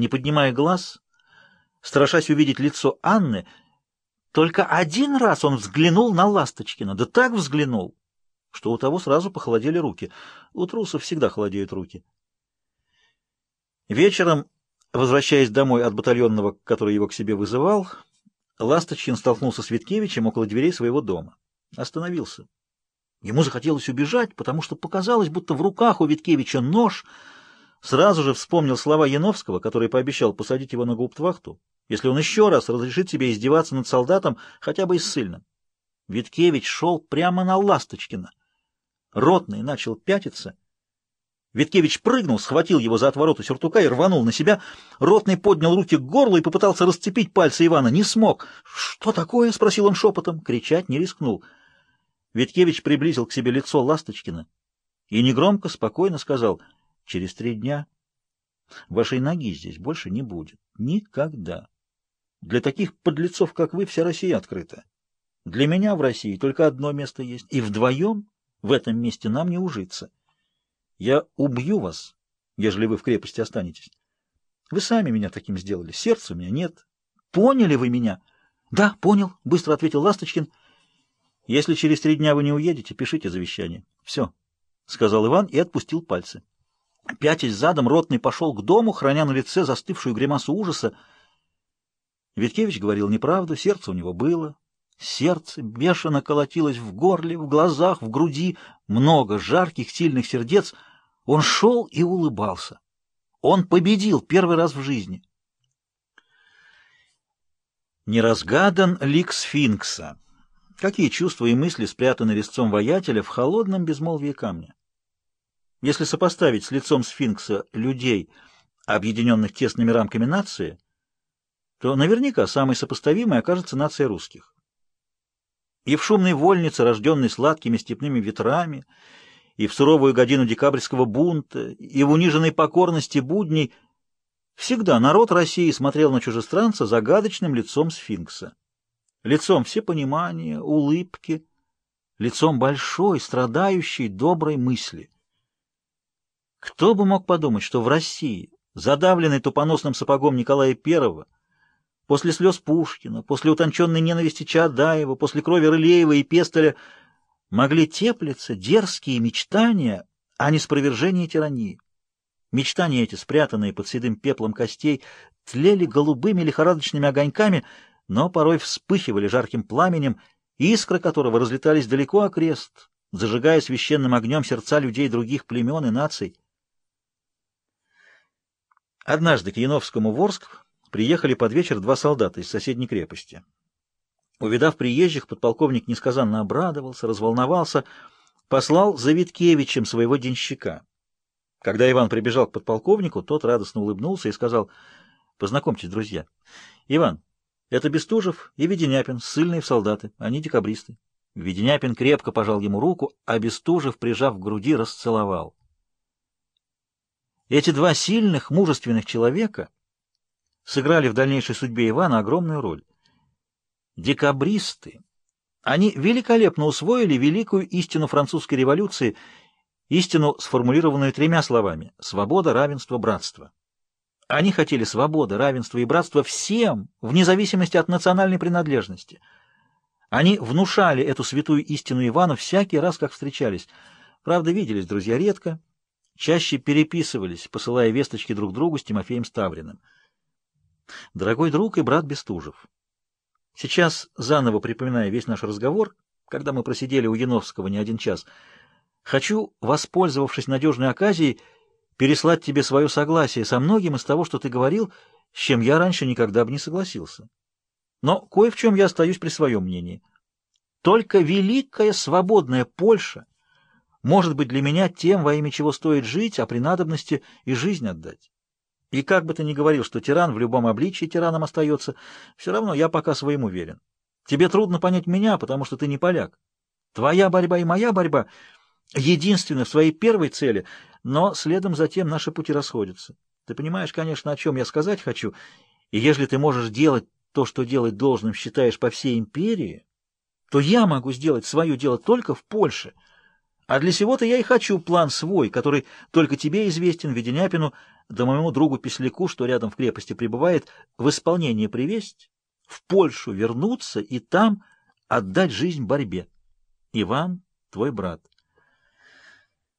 Не поднимая глаз, страшась увидеть лицо Анны, только один раз он взглянул на Ласточкина, да так взглянул, что у того сразу похолодели руки. У трусов всегда холодеют руки. Вечером, возвращаясь домой от батальонного, который его к себе вызывал, Ласточкин столкнулся с Виткевичем около дверей своего дома. Остановился. Ему захотелось убежать, потому что показалось, будто в руках у Виткевича нож — Сразу же вспомнил слова Яновского, который пообещал посадить его на губтвахту, если он еще раз разрешит себе издеваться над солдатом, хотя бы и ссыльным. Виткевич шел прямо на Ласточкина. Ротный начал пятиться. Виткевич прыгнул, схватил его за отвороту сюртука и рванул на себя. Ротный поднял руки к горлу и попытался расцепить пальцы Ивана. Не смог. «Что такое?» — спросил он шепотом. Кричать не рискнул. Виткевич приблизил к себе лицо Ласточкина и негромко, спокойно сказал — Через три дня вашей ноги здесь больше не будет. Никогда. Для таких подлецов, как вы, вся Россия открыта. Для меня в России только одно место есть, и вдвоем в этом месте нам не ужиться. Я убью вас, ежели вы в крепости останетесь. Вы сами меня таким сделали. Сердца у меня нет. Поняли вы меня? Да, понял, быстро ответил Ласточкин. Если через три дня вы не уедете, пишите завещание. Все, сказал Иван и отпустил пальцы пятясь задом, Ротный пошел к дому, храня на лице застывшую гримасу ужаса. Виткевич говорил неправду, сердце у него было. Сердце бешено колотилось в горле, в глазах, в груди, много жарких, сильных сердец. Он шел и улыбался. Он победил первый раз в жизни. Неразгадан лик сфинкса. Какие чувства и мысли спрятаны резцом воятеля в холодном безмолвии камня? Если сопоставить с лицом сфинкса людей, объединенных тесными рамками нации, то наверняка самой сопоставимой окажется нация русских. И в шумной вольнице, рожденной сладкими степными ветрами, и в суровую годину декабрьского бунта, и в униженной покорности будней, всегда народ России смотрел на чужестранца загадочным лицом сфинкса. Лицом всепонимания, улыбки, лицом большой, страдающей, доброй мысли — кто бы мог подумать, что в России, задавленной тупоносным сапогом Николая I, после слез Пушкина, после утонченной ненависти Чадаева, после крови Рылеева и Пестеля, могли теплиться дерзкие мечтания о неспровержении тирании. Мечтания эти, спрятанные под седым пеплом костей, тлели голубыми лихорадочными огоньками, но порой вспыхивали жарким пламенем, искры которого разлетались далеко окрест, зажигая священным огнем сердца людей других племен и наций. Однажды к Яновскому в Орск приехали под вечер два солдата из соседней крепости. Увидав приезжих, подполковник несказанно обрадовался, разволновался, послал за Виткевичем своего денщика. Когда Иван прибежал к подполковнику, тот радостно улыбнулся и сказал, «Познакомьтесь, друзья. Иван, это Бестужев и Веденяпин, ссыльные солдаты, они декабристы». Веденяпин крепко пожал ему руку, а Бестужев, прижав к груди, расцеловал. Эти два сильных, мужественных человека сыграли в дальнейшей судьбе Ивана огромную роль. Декабристы. Они великолепно усвоили великую истину французской революции, истину, сформулированную тремя словами «свобода, равенство, братство». Они хотели свободы, равенства и братства всем, вне зависимости от национальной принадлежности. Они внушали эту святую истину Ивану всякий раз, как встречались. Правда, виделись друзья редко, чаще переписывались, посылая весточки друг другу с Тимофеем Ставриным. Дорогой друг и брат Бестужев, сейчас, заново припоминая весь наш разговор, когда мы просидели у Яновского не один час, хочу, воспользовавшись надежной оказией, переслать тебе свое согласие со многим из того, что ты говорил, с чем я раньше никогда бы не согласился. Но кое в чем я остаюсь при своем мнении. Только великая свободная Польша может быть, для меня тем, во имя чего стоит жить, а при надобности и жизнь отдать. И как бы ты ни говорил, что тиран в любом обличии тираном остается, все равно я пока своим уверен. Тебе трудно понять меня, потому что ты не поляк. Твоя борьба и моя борьба единственны в своей первой цели, но следом затем наши пути расходятся. Ты понимаешь, конечно, о чем я сказать хочу, и если ты можешь делать то, что делать должным, считаешь по всей империи, то я могу сделать свое дело только в Польше». А для сего-то я и хочу план свой, который только тебе известен, Веденяпину, да моему другу Песляку, что рядом в крепости пребывает, в исполнение привесть, в Польшу вернуться и там отдать жизнь борьбе. Иван, твой брат.